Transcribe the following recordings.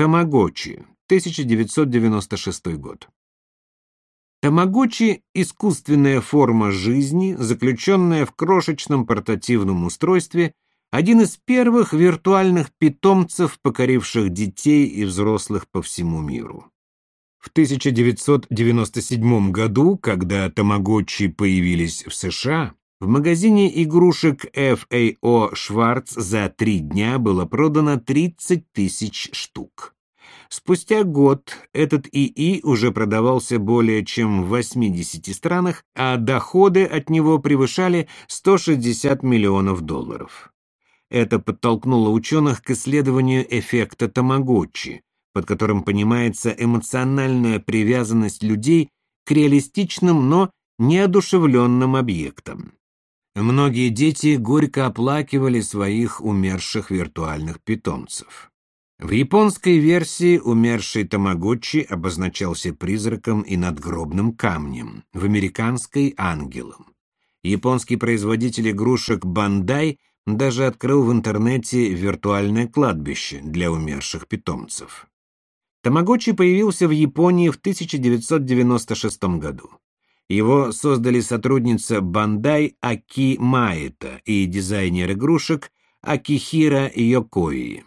Тамагочи, 1996 год. Тамагочи – искусственная форма жизни, заключенная в крошечном портативном устройстве, один из первых виртуальных питомцев, покоривших детей и взрослых по всему миру. В 1997 году, когда тамагочи появились в США, в магазине игрушек FAO Schwarz за три дня было продано 30 тысяч штук. Спустя год этот ИИ уже продавался более чем в 80 странах, а доходы от него превышали 160 миллионов долларов. Это подтолкнуло ученых к исследованию эффекта Тамагочи, под которым понимается эмоциональная привязанность людей к реалистичным, но неодушевленным объектам. Многие дети горько оплакивали своих умерших виртуальных питомцев. В японской версии умерший Тамагочи обозначался призраком и надгробным камнем, в американской — ангелом. Японский производитель игрушек Бандай даже открыл в интернете виртуальное кладбище для умерших питомцев. Тамагочи появился в Японии в 1996 году. Его создали сотрудница Бандай Аки Маэта и дизайнер игрушек Акихира Йокои.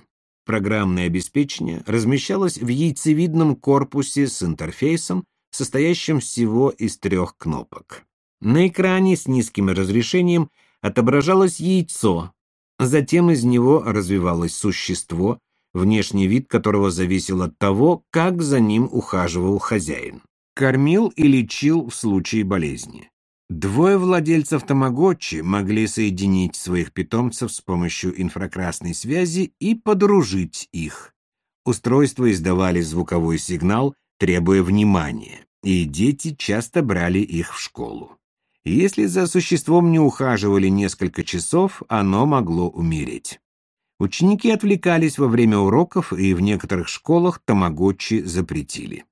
Программное обеспечение размещалось в яйцевидном корпусе с интерфейсом, состоящим всего из трех кнопок. На экране с низким разрешением отображалось яйцо, затем из него развивалось существо, внешний вид которого зависел от того, как за ним ухаживал хозяин. Кормил и лечил в случае болезни. Двое владельцев Тамагочи могли соединить своих питомцев с помощью инфракрасной связи и подружить их. Устройства издавали звуковой сигнал, требуя внимания, и дети часто брали их в школу. Если за существом не ухаживали несколько часов, оно могло умереть. Ученики отвлекались во время уроков, и в некоторых школах тамагочи запретили.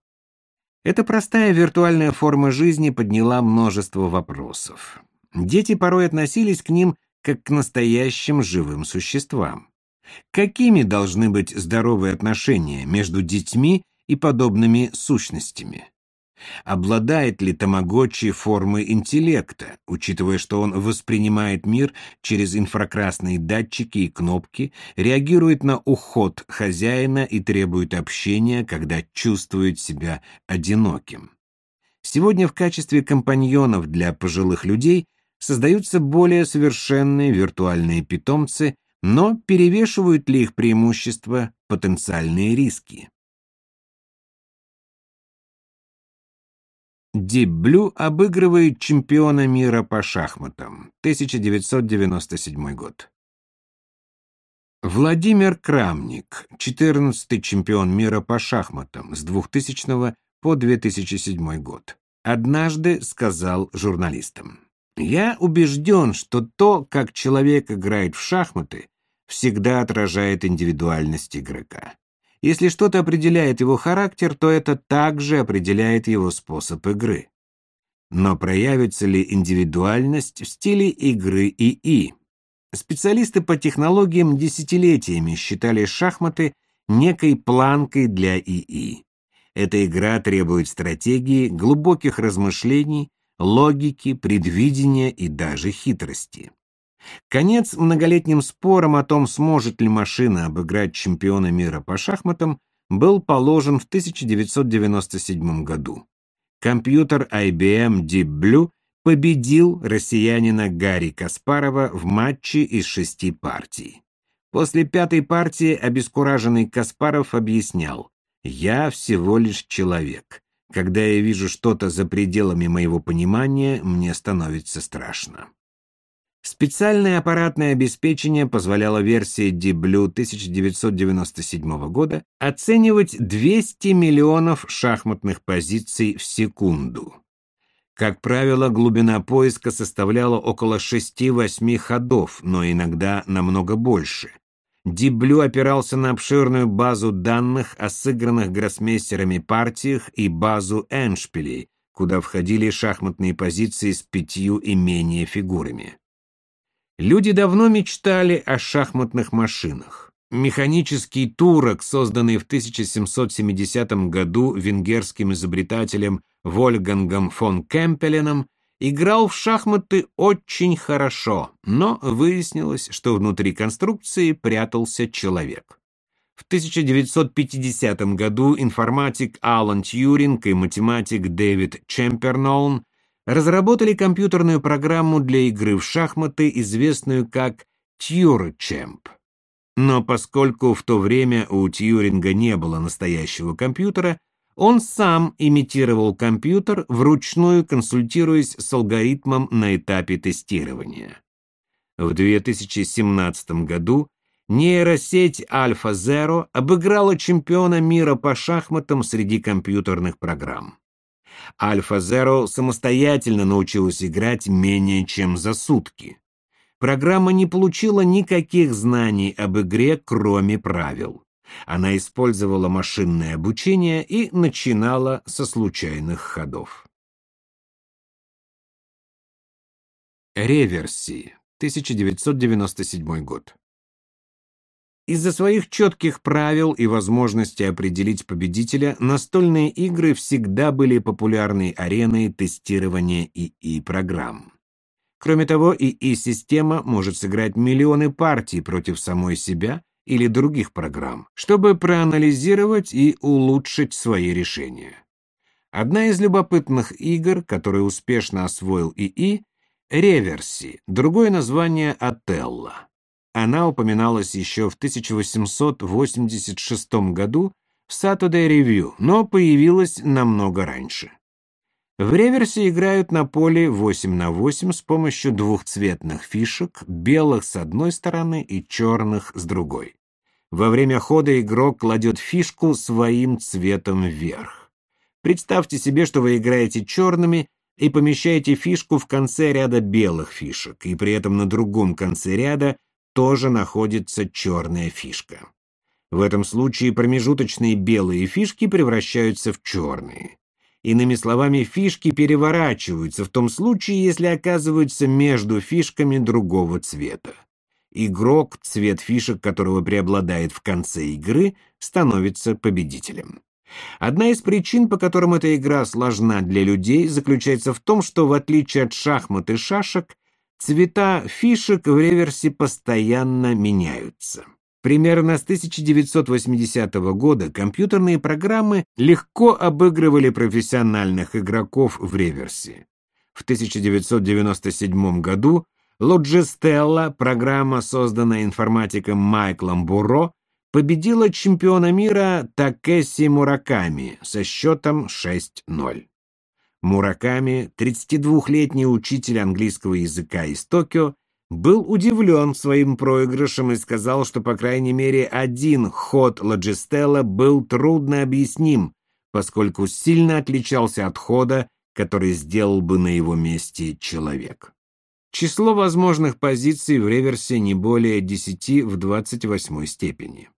Эта простая виртуальная форма жизни подняла множество вопросов. Дети порой относились к ним как к настоящим живым существам. Какими должны быть здоровые отношения между детьми и подобными сущностями? Обладает ли Тамагочи формой интеллекта, учитывая, что он воспринимает мир через инфракрасные датчики и кнопки, реагирует на уход хозяина и требует общения, когда чувствует себя одиноким? Сегодня в качестве компаньонов для пожилых людей создаются более совершенные виртуальные питомцы, но перевешивают ли их преимущества потенциальные риски? Blue обыгрывает чемпиона мира по шахматам. 1997 год. Владимир Крамник, 14-й чемпион мира по шахматам с 2000 по 2007 год, однажды сказал журналистам, «Я убежден, что то, как человек играет в шахматы, всегда отражает индивидуальность игрока. Если что-то определяет его характер, то это также определяет его способ игры. Но проявится ли индивидуальность в стиле игры ИИ? Специалисты по технологиям десятилетиями считали шахматы некой планкой для ИИ. Эта игра требует стратегии, глубоких размышлений, логики, предвидения и даже хитрости. Конец многолетним спорам о том, сможет ли машина обыграть чемпиона мира по шахматам, был положен в 1997 году. Компьютер IBM Deep Blue победил россиянина Гарри Каспарова в матче из шести партий. После пятой партии обескураженный Каспаров объяснял, «Я всего лишь человек. Когда я вижу что-то за пределами моего понимания, мне становится страшно». Специальное аппаратное обеспечение позволяло версии Deep Blue 1997 года оценивать 200 миллионов шахматных позиций в секунду. Как правило, глубина поиска составляла около 6-8 ходов, но иногда намного больше. Blue опирался на обширную базу данных о сыгранных гроссмейстерами партиях и базу эншпилей, куда входили шахматные позиции с пятью и менее фигурами. Люди давно мечтали о шахматных машинах. Механический турок, созданный в 1770 году венгерским изобретателем Вольгангом фон Кемпеленом, играл в шахматы очень хорошо, но выяснилось, что внутри конструкции прятался человек. В 1950 году информатик Алан Тьюринг и математик Дэвид Чемперноун разработали компьютерную программу для игры в шахматы, известную как TureChamp. Но поскольку в то время у Тьюринга не было настоящего компьютера, он сам имитировал компьютер, вручную консультируясь с алгоритмом на этапе тестирования. В 2017 году нейросеть AlphaZero обыграла чемпиона мира по шахматам среди компьютерных программ. AlphaZero самостоятельно научилась играть менее чем за сутки. Программа не получила никаких знаний об игре, кроме правил. Она использовала машинное обучение и начинала со случайных ходов. Реверси, 1997 год. Из-за своих четких правил и возможности определить победителя, настольные игры всегда были популярной ареной тестирования ИИ-программ. Кроме того, ИИ-система может сыграть миллионы партий против самой себя или других программ, чтобы проанализировать и улучшить свои решения. Одна из любопытных игр, которую успешно освоил ИИ, Реверси, другое название Отелло. Она упоминалась еще в 1886 году в Saturday Review, но появилась намного раньше. В реверсе играют на поле 8 на 8 с помощью двухцветных фишек, белых с одной стороны и черных с другой. Во время хода игрок кладет фишку своим цветом вверх. Представьте себе, что вы играете черными и помещаете фишку в конце ряда белых фишек, и при этом на другом конце ряда тоже находится черная фишка. В этом случае промежуточные белые фишки превращаются в черные. Иными словами, фишки переворачиваются в том случае, если оказываются между фишками другого цвета. Игрок, цвет фишек которого преобладает в конце игры, становится победителем. Одна из причин, по которым эта игра сложна для людей, заключается в том, что в отличие от шахмат и шашек, Цвета фишек в реверсе постоянно меняются. Примерно с 1980 года компьютерные программы легко обыгрывали профессиональных игроков в реверсе. В 1997 году Logistella, программа, созданная информатиком Майклом Буро, победила чемпиона мира Такеси Мураками со счетом 6-0. Мураками, 32-летний учитель английского языка из Токио, был удивлен своим проигрышем и сказал, что по крайней мере один ход Ладжистелла был трудно объясним, поскольку сильно отличался от хода, который сделал бы на его месте человек. Число возможных позиций в реверсе не более 10 в 28 степени.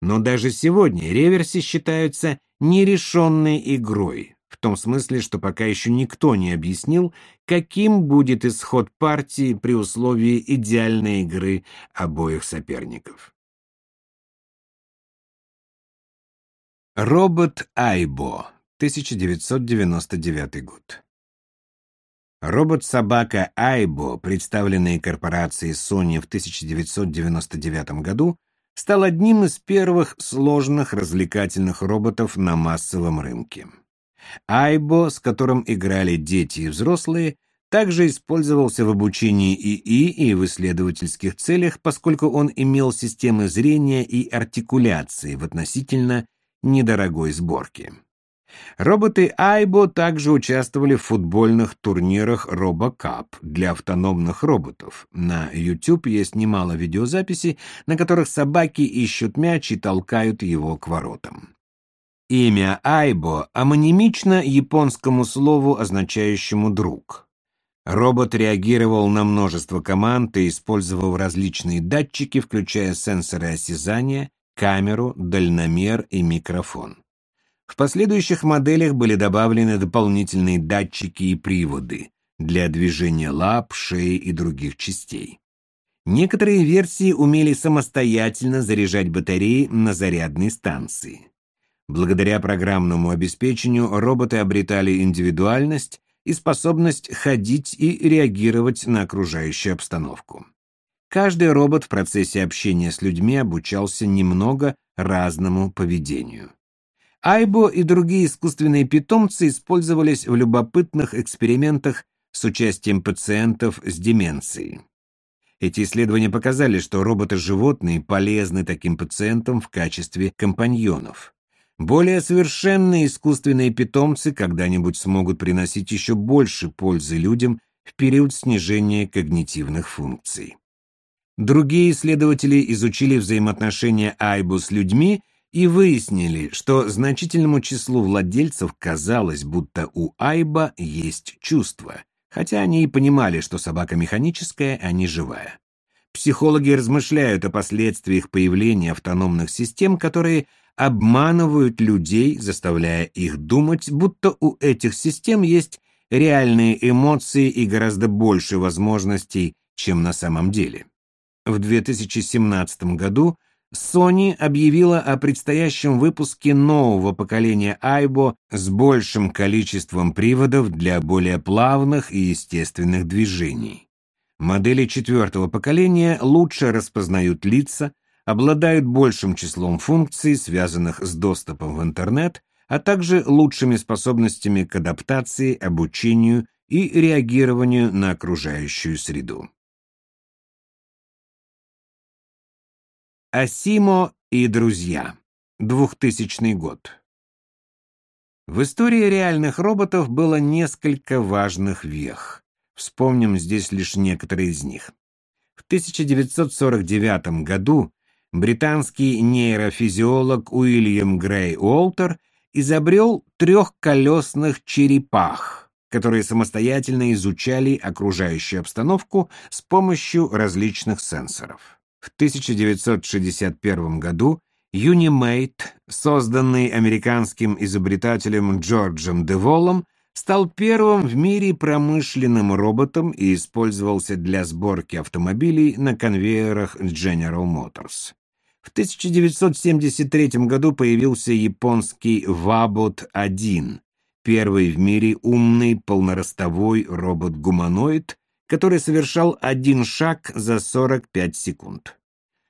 Но даже сегодня реверси считаются нерешенной игрой, в том смысле, что пока еще никто не объяснил, каким будет исход партии при условии идеальной игры обоих соперников. Робот Айбо, 1999 год. Робот-собака Айбо, представленный корпорацией Sony в 1999 году, стал одним из первых сложных развлекательных роботов на массовом рынке. Айбо, с которым играли дети и взрослые, также использовался в обучении ИИ и в исследовательских целях, поскольку он имел системы зрения и артикуляции в относительно недорогой сборке. Роботы Айбо также участвовали в футбольных турнирах RoboCup для автономных роботов. На YouTube есть немало видеозаписей, на которых собаки ищут мяч и толкают его к воротам. Имя Айбо амонимично японскому слову, означающему «друг». Робот реагировал на множество команд и использовал различные датчики, включая сенсоры осязания, камеру, дальномер и микрофон. В последующих моделях были добавлены дополнительные датчики и приводы для движения лап, шеи и других частей. Некоторые версии умели самостоятельно заряжать батареи на зарядной станции. Благодаря программному обеспечению роботы обретали индивидуальность и способность ходить и реагировать на окружающую обстановку. Каждый робот в процессе общения с людьми обучался немного разному поведению. Айбо и другие искусственные питомцы использовались в любопытных экспериментах с участием пациентов с деменцией. Эти исследования показали, что роботы-животные полезны таким пациентам в качестве компаньонов. Более совершенные искусственные питомцы когда-нибудь смогут приносить еще больше пользы людям в период снижения когнитивных функций. Другие исследователи изучили взаимоотношения Айбу с людьми и выяснили, что значительному числу владельцев казалось, будто у Айба есть чувства, хотя они и понимали, что собака механическая, а не живая. Психологи размышляют о последствиях появления автономных систем, которые обманывают людей, заставляя их думать, будто у этих систем есть реальные эмоции и гораздо больше возможностей, чем на самом деле. В 2017 году Sony объявила о предстоящем выпуске нового поколения Aibo с большим количеством приводов для более плавных и естественных движений. Модели четвертого поколения лучше распознают лица, обладают большим числом функций, связанных с доступом в интернет, а также лучшими способностями к адаптации, обучению и реагированию на окружающую среду. Асимо и друзья. 2000 год. В истории реальных роботов было несколько важных вех. Вспомним здесь лишь некоторые из них. В 1949 году британский нейрофизиолог Уильям Грей Уолтер изобрел трехколесных черепах, которые самостоятельно изучали окружающую обстановку с помощью различных сенсоров. В 1961 году Юнимейт, созданный американским изобретателем Джорджем Деволом, стал первым в мире промышленным роботом и использовался для сборки автомобилей на конвейерах General Motors. В 1973 году появился японский Вабот-1, первый в мире умный полноростовой робот-гуманоид, который совершал один шаг за 45 секунд.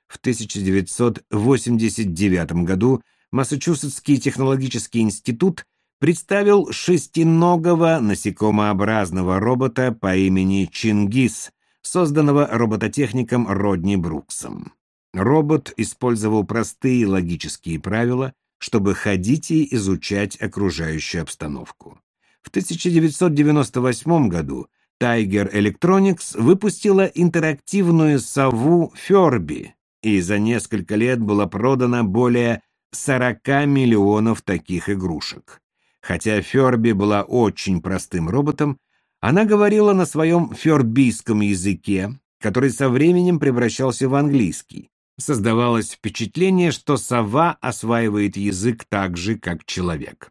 В 1989 году Массачусетский технологический институт представил шестиногого насекомообразного робота по имени Чингис, созданного робототехником Родни Бруксом. Робот использовал простые логические правила, чтобы ходить и изучать окружающую обстановку. В 1998 году Tiger Electronics выпустила интерактивную сову Ферби, и за несколько лет было продано более 40 миллионов таких игрушек. Хотя Ферби была очень простым роботом, она говорила на своем фербийском языке, который со временем превращался в английский, Создавалось впечатление, что сова осваивает язык так же, как человек.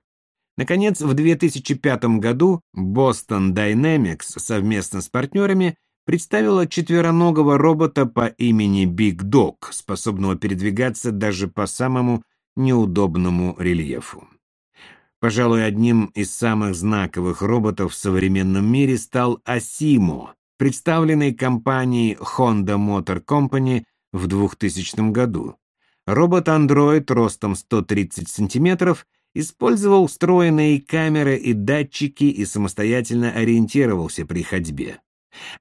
Наконец, в 2005 году Boston Dynamics совместно с партнерами представила четвероногого робота по имени Big Dog, способного передвигаться даже по самому неудобному рельефу. Пожалуй, одним из самых знаковых роботов в современном мире стал Asimo, представленный компанией Honda Motor Company в 2000 году. Робот-андроид ростом 130 сантиметров использовал встроенные камеры и датчики и самостоятельно ориентировался при ходьбе.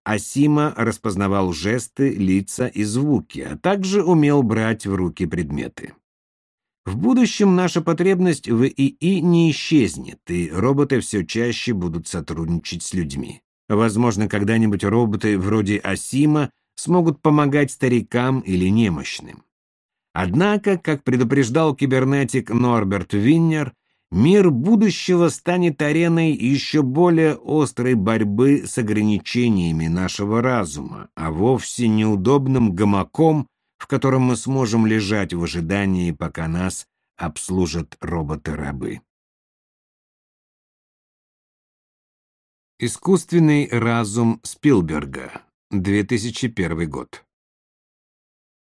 Асима распознавал жесты, лица и звуки, а также умел брать в руки предметы. В будущем наша потребность в ИИ не исчезнет, и роботы все чаще будут сотрудничать с людьми. Возможно, когда-нибудь роботы вроде Асима смогут помогать старикам или немощным. Однако, как предупреждал кибернетик Норберт Виннер, мир будущего станет ареной еще более острой борьбы с ограничениями нашего разума, а вовсе неудобным гамаком, в котором мы сможем лежать в ожидании, пока нас обслужат роботы-рабы. Искусственный разум Спилберга 2001 год.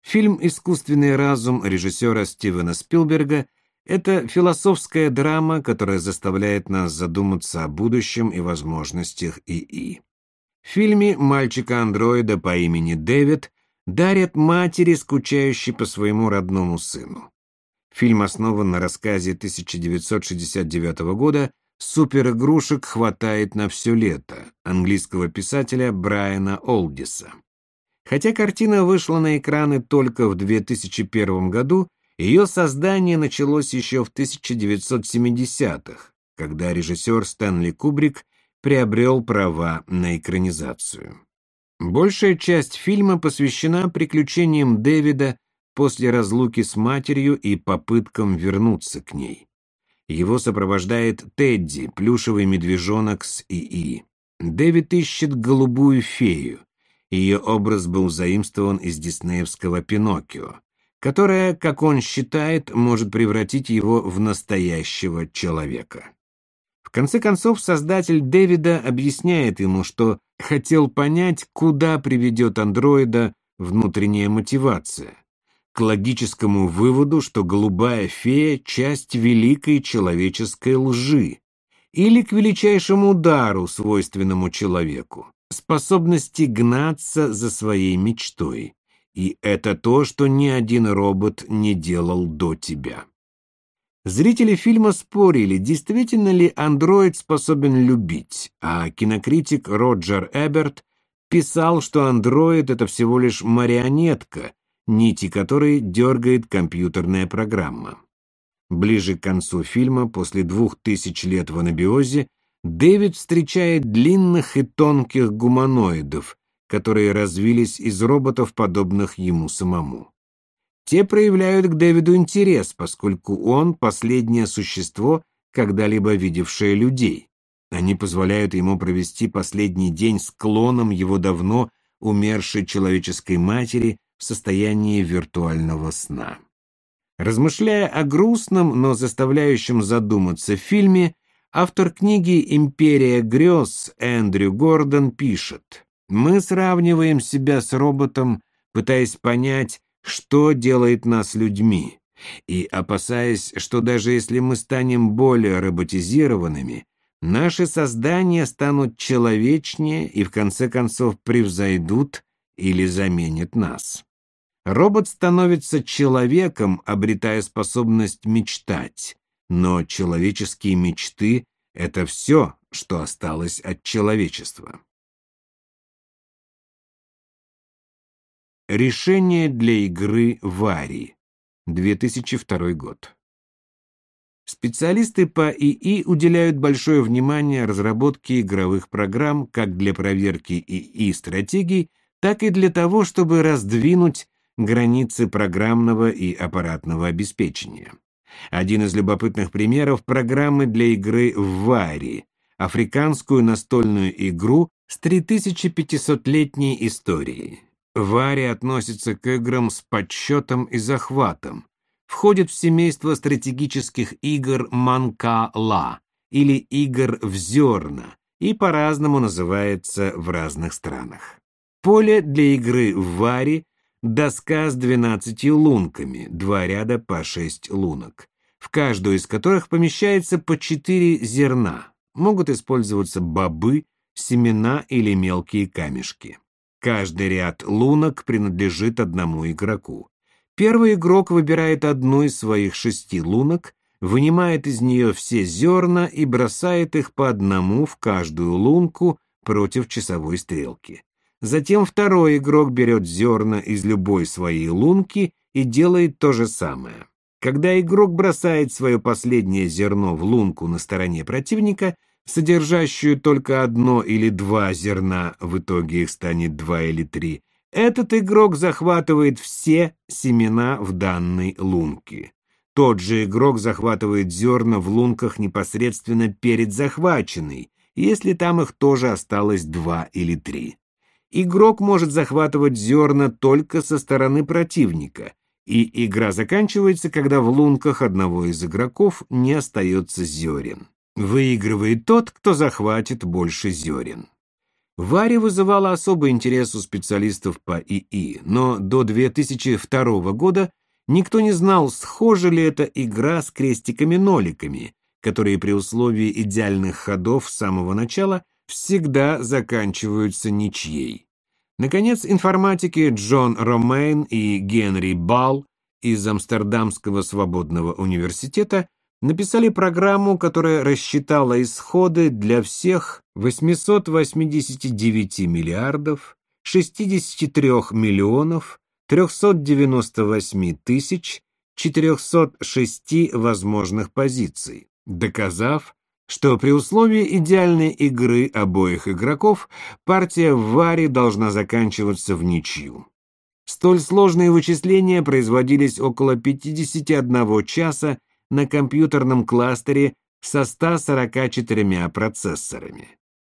Фильм «Искусственный разум» режиссера Стивена Спилберга – это философская драма, которая заставляет нас задуматься о будущем и возможностях ИИ. В фильме мальчика-андроида по имени Дэвид дарят матери, скучающей по своему родному сыну. Фильм основан на рассказе 1969 года «Суперигрушек хватает на все лето» английского писателя Брайана Олдиса. Хотя картина вышла на экраны только в 2001 году, ее создание началось еще в 1970-х, когда режиссер Стэнли Кубрик приобрел права на экранизацию. Большая часть фильма посвящена приключениям Дэвида после разлуки с матерью и попыткам вернуться к ней. Его сопровождает Тедди, плюшевый медвежонок с ИИ. Дэвид ищет голубую фею. Ее образ был заимствован из диснеевского «Пиноккио», которая, как он считает, может превратить его в настоящего человека конце концов, создатель Дэвида объясняет ему, что хотел понять, куда приведет андроида внутренняя мотивация. К логическому выводу, что голубая фея – часть великой человеческой лжи. Или к величайшему удару, свойственному человеку, способности гнаться за своей мечтой. И это то, что ни один робот не делал до тебя. Зрители фильма спорили, действительно ли андроид способен любить, а кинокритик Роджер Эберт писал, что андроид — это всего лишь марионетка, нити которой дергает компьютерная программа. Ближе к концу фильма, после двух тысяч лет в анабиозе, Дэвид встречает длинных и тонких гуманоидов, которые развились из роботов, подобных ему самому. Те проявляют к Дэвиду интерес, поскольку он последнее существо, когда-либо видевшее людей. Они позволяют ему провести последний день с клоном его давно умершей человеческой матери в состоянии виртуального сна. Размышляя о грустном, но заставляющем задуматься фильме, автор книги «Империя грез» Эндрю Гордон пишет «Мы сравниваем себя с роботом, пытаясь понять, что делает нас людьми, и опасаясь, что даже если мы станем более роботизированными, наши создания станут человечнее и в конце концов превзойдут или заменят нас. Робот становится человеком, обретая способность мечтать, но человеческие мечты — это все, что осталось от человечества. Решение для игры Вари. 2002 год. Специалисты по ИИ уделяют большое внимание разработке игровых программ как для проверки ИИ-стратегий, так и для того, чтобы раздвинуть границы программного и аппаратного обеспечения. Один из любопытных примеров – программы для игры Вари, африканскую настольную игру с 3500-летней историей. Варя относится к играм с подсчетом и захватом. Входит в семейство стратегических игр Манка-Ла или игр в зерна и по-разному называется в разных странах. Поле для игры в Варе – доска с 12 лунками, два ряда по 6 лунок, в каждую из которых помещается по 4 зерна. Могут использоваться бобы, семена или мелкие камешки. Каждый ряд лунок принадлежит одному игроку. Первый игрок выбирает одну из своих шести лунок, вынимает из нее все зерна и бросает их по одному в каждую лунку против часовой стрелки. Затем второй игрок берет зерна из любой своей лунки и делает то же самое. Когда игрок бросает свое последнее зерно в лунку на стороне противника – содержащую только одно или два зерна, в итоге их станет два или три, этот игрок захватывает все семена в данной лунке. Тот же игрок захватывает зерна в лунках непосредственно перед захваченной, если там их тоже осталось два или три. Игрок может захватывать зерна только со стороны противника, и игра заканчивается, когда в лунках одного из игроков не остается зерен. Выигрывает тот, кто захватит больше зерен. Варя вызывала особый интерес у специалистов по ИИ, но до 2002 года никто не знал, схожа ли эта игра с крестиками-ноликами, которые при условии идеальных ходов с самого начала всегда заканчиваются ничьей. Наконец, информатики Джон Ромейн и Генри Балл из Амстердамского свободного университета написали программу, которая рассчитала исходы для всех 889 миллиардов 63 миллионов 398 тысяч 406 возможных позиций, доказав, что при условии идеальной игры обоих игроков партия в варе должна заканчиваться в ничью. Столь сложные вычисления производились около 51 часа на компьютерном кластере со 144 процессорами.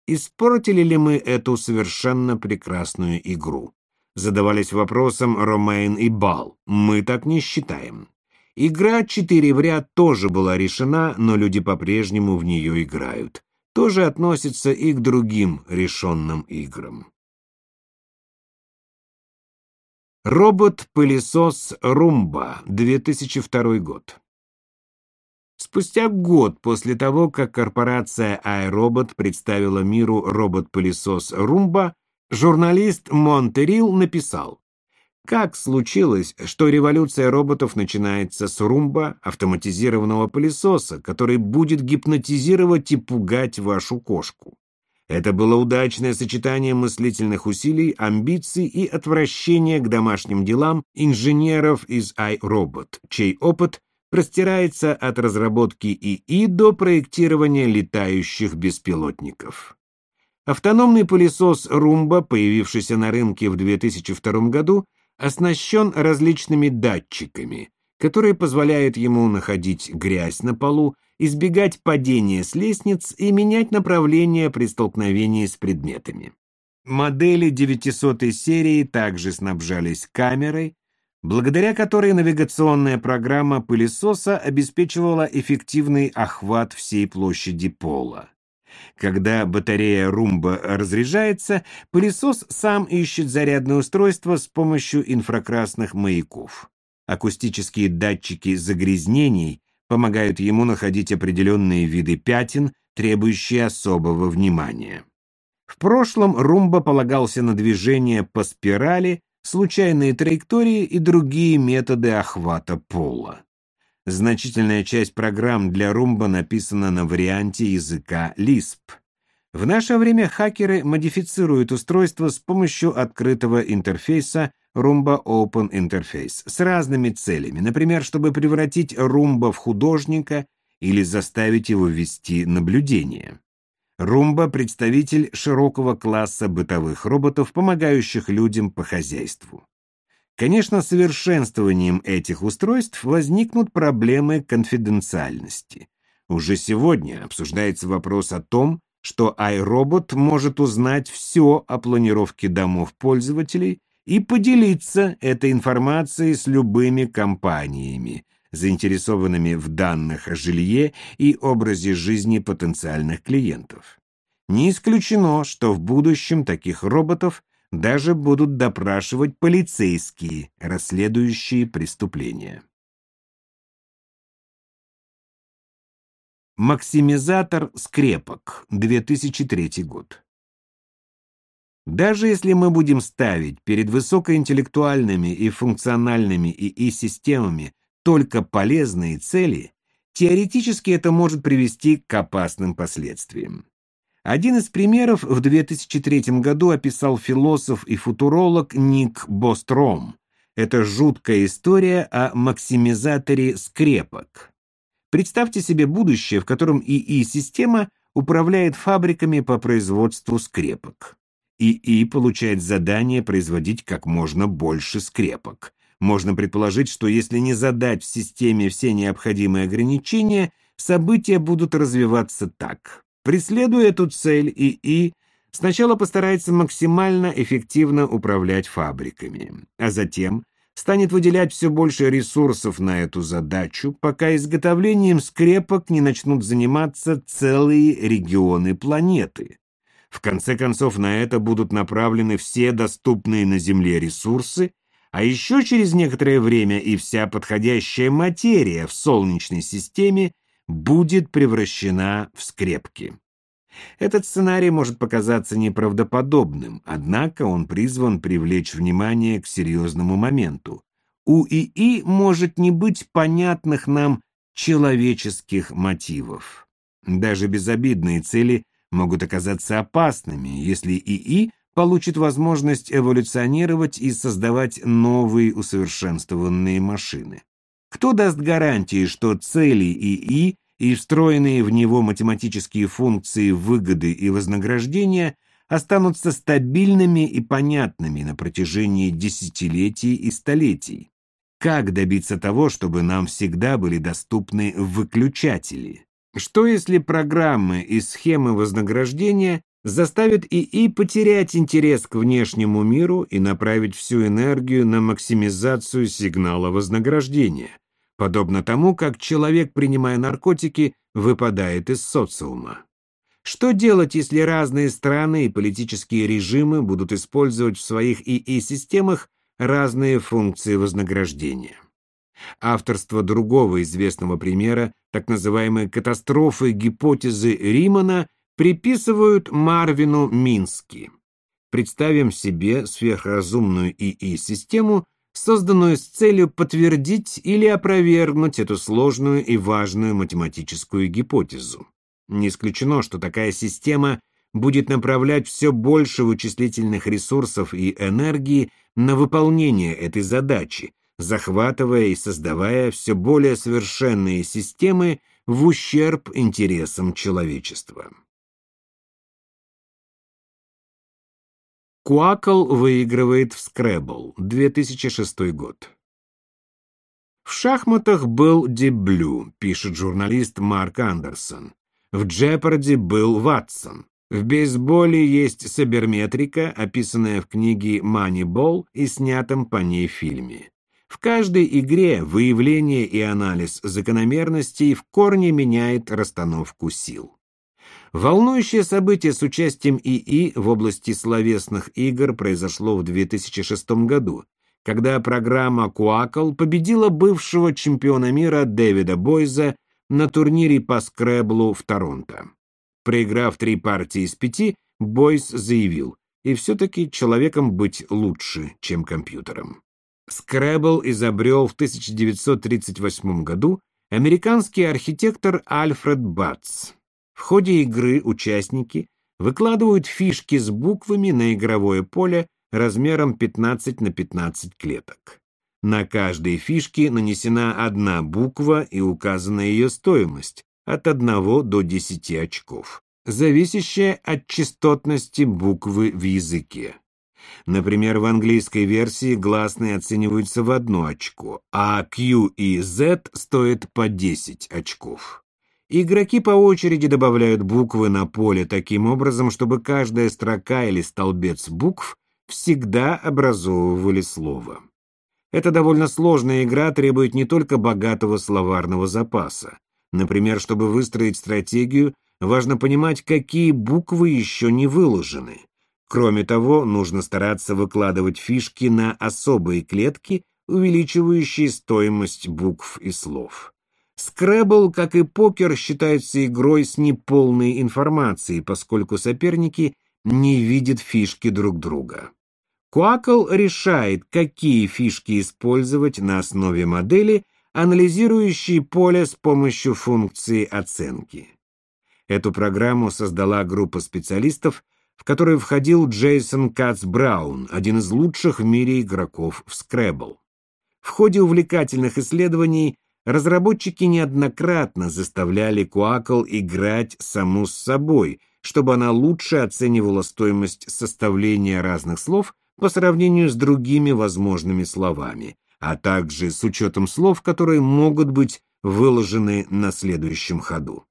Испортили ли мы эту совершенно прекрасную игру? Задавались вопросом Ромейн и Бал. Мы так не считаем. Игра 4 в ряд тоже была решена, но люди по-прежнему в нее играют. Тоже относится и к другим решенным играм. Робот-пылесос Румба, 2002 год. Спустя год после того, как корпорация iRobot представила миру робот-пылесос Румба, журналист Монтерил написал как случилось, что революция роботов начинается с румба, автоматизированного пылесоса, который будет гипнотизировать и пугать вашу кошку? Это было удачное сочетание мыслительных усилий, амбиций и отвращения к домашним делам инженеров из iRobot, чей опыт простирается от разработки ИИ до проектирования летающих беспилотников. Автономный пылесос Roomba, появившийся на рынке в 2002 году, оснащен различными датчиками, которые позволяют ему находить грязь на полу, избегать падения с лестниц и менять направление при столкновении с предметами. Модели 900 серии также снабжались камерой, благодаря которой навигационная программа пылесоса обеспечивала эффективный охват всей площади пола. Когда батарея румба разряжается, пылесос сам ищет зарядное устройство с помощью инфракрасных маяков. Акустические датчики загрязнений помогают ему находить определенные виды пятен, требующие особого внимания. В прошлом румба полагался на движение по спирали, случайные траектории и другие методы охвата пола. Значительная часть программ для Roomba написана на варианте языка Lisp. В наше время хакеры модифицируют устройство с помощью открытого интерфейса Roomba Open Interface с разными целями, например, чтобы превратить Roomba в художника или заставить его вести наблюдение. Roomba – представитель широкого класса бытовых роботов, помогающих людям по хозяйству. Конечно, совершенствованием этих устройств возникнут проблемы конфиденциальности. Уже сегодня обсуждается вопрос о том, что iRobot может узнать все о планировке домов пользователей и поделиться этой информацией с любыми компаниями, заинтересованными в данных о жилье и образе жизни потенциальных клиентов. Не исключено, что в будущем таких роботов даже будут допрашивать полицейские, расследующие преступления. Максимизатор скрепок, 2003 год. Даже если мы будем ставить перед высокоинтеллектуальными и функциональными ИИ-системами только полезные цели, теоретически это может привести к опасным последствиям. Один из примеров в 2003 году описал философ и футуролог Ник Бостром. Это жуткая история о максимизаторе скрепок. Представьте себе будущее, в котором ИИ-система управляет фабриками по производству скрепок. ИИ получает задание производить как можно больше скрепок. Можно предположить, что если не задать в системе все необходимые ограничения, события будут развиваться так. Преследуя эту цель, ИИ сначала постарается максимально эффективно управлять фабриками, а затем станет выделять все больше ресурсов на эту задачу, пока изготовлением скрепок не начнут заниматься целые регионы планеты. В конце концов, на это будут направлены все доступные на Земле ресурсы, а еще через некоторое время и вся подходящая материя в Солнечной системе будет превращена в скрепки. Этот сценарий может показаться неправдоподобным, однако он призван привлечь внимание к серьезному моменту. У ИИ может не быть понятных нам человеческих мотивов. Даже безобидные цели могут оказаться опасными, если ИИ получит возможность эволюционировать и создавать новые усовершенствованные машины. Кто даст гарантии, что цели ИИ и встроенные в него математические функции выгоды и вознаграждения останутся стабильными и понятными на протяжении десятилетий и столетий? Как добиться того, чтобы нам всегда были доступны выключатели? Что если программы и схемы вознаграждения заставят ИИ потерять интерес к внешнему миру и направить всю энергию на максимизацию сигнала вознаграждения, подобно тому, как человек, принимая наркотики, выпадает из социума? Что делать, если разные страны и политические режимы будут использовать в своих ИИ-системах разные функции вознаграждения? Авторство другого известного примера, так называемой катастрофы гипотезы Римана, приписывают Марвину Мински. Представим себе сверхразумную ИИ-систему, созданную с целью подтвердить или опровергнуть эту сложную и важную математическую гипотезу. Не исключено, что такая система будет направлять все больше вычислительных ресурсов и энергии на выполнение этой задачи, захватывая и создавая все более совершенные системы в ущерб интересам человечества. Куакл выигрывает в скребл, 2006 год. В шахматах был Деблю, пишет журналист Марк Андерсон. В Джепарди был Ватсон. В бейсболе есть саберметрика, описанная в книге «Манибол» и снятом по ней фильме. В каждой игре выявление и анализ закономерностей в корне меняет расстановку сил. Волнующее событие с участием ИИ в области словесных игр произошло в 2006 году, когда программа Куакл победила бывшего чемпиона мира Дэвида Бойза на турнире по скреблу в Торонто. Проиграв три партии из пяти, Бойз заявил, и все-таки человеком быть лучше, чем компьютером. Скребл изобрел в 1938 году американский архитектор Альфред Батц. В ходе игры участники выкладывают фишки с буквами на игровое поле размером 15 на 15 клеток. На каждой фишке нанесена одна буква и указана ее стоимость от 1 до 10 очков, зависящая от частотности буквы в языке. Например, в английской версии гласные оцениваются в одно очко, а Q и Z стоят по 10 очков. Игроки по очереди добавляют буквы на поле таким образом, чтобы каждая строка или столбец букв всегда образовывали слово. Эта довольно сложная игра требует не только богатого словарного запаса. Например, чтобы выстроить стратегию, важно понимать, какие буквы еще не выложены. Кроме того, нужно стараться выкладывать фишки на особые клетки, увеличивающие стоимость букв и слов. Скрэбл, как и покер, считается игрой с неполной информацией, поскольку соперники не видят фишки друг друга. Куакл решает, какие фишки использовать на основе модели, анализирующей поле с помощью функции оценки. Эту программу создала группа специалистов, в который входил Джейсон Кац Браун, один из лучших в мире игроков в скребл. В ходе увлекательных исследований разработчики неоднократно заставляли Куакл играть саму с собой, чтобы она лучше оценивала стоимость составления разных слов по сравнению с другими возможными словами, а также с учетом слов, которые могут быть выложены на следующем ходу.